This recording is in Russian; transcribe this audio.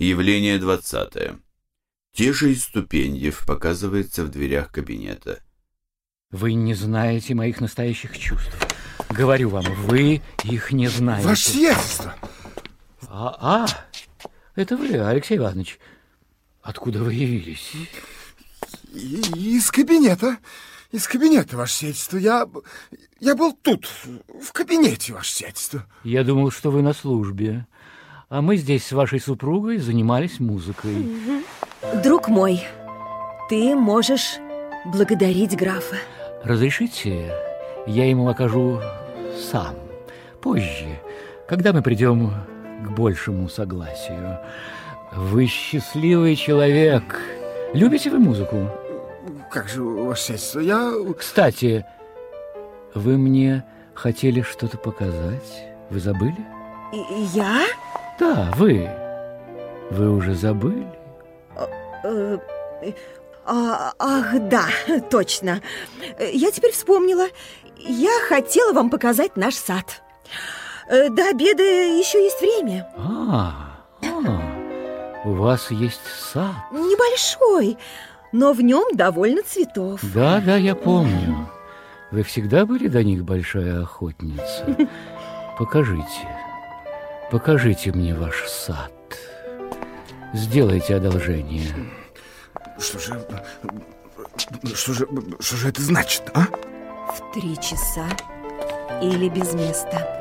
Явление двадцатое. Те же из Ступеньев показывается в дверях кабинета. Вы не знаете моих настоящих чувств. Говорю вам, вы их не знаете. Ваше сиятельство! А, а, это вы, Алексей Иванович. Откуда вы явились? Из кабинета. Из кабинета, ваше сиятельство. Я, я был тут, в кабинете, ваше сиятельство. Я думал, что вы на службе. А мы здесь с вашей супругой занимались музыкой. Друг мой, ты можешь благодарить графа. Разрешите, я ему окажу сам, позже, когда мы придем к большему согласию. Вы счастливый человек. Любите вы музыку? Как же, ваше сиятельство, я... Кстати, вы мне хотели что-то показать. Вы забыли? Я? Да, вы. Вы уже забыли? А, ах, да, точно. Я теперь вспомнила. Я хотела вам показать наш сад. Э, До обеда еще есть время. А, а, у вас есть сад. Небольшой, но в нем довольно цветов. Да, да, я помню. Вы всегда были до них большая охотница. Покажите, Покажите мне ваш сад. Сделайте одолжение. Что же... Что же, что же это значит, а? В три часа или без места.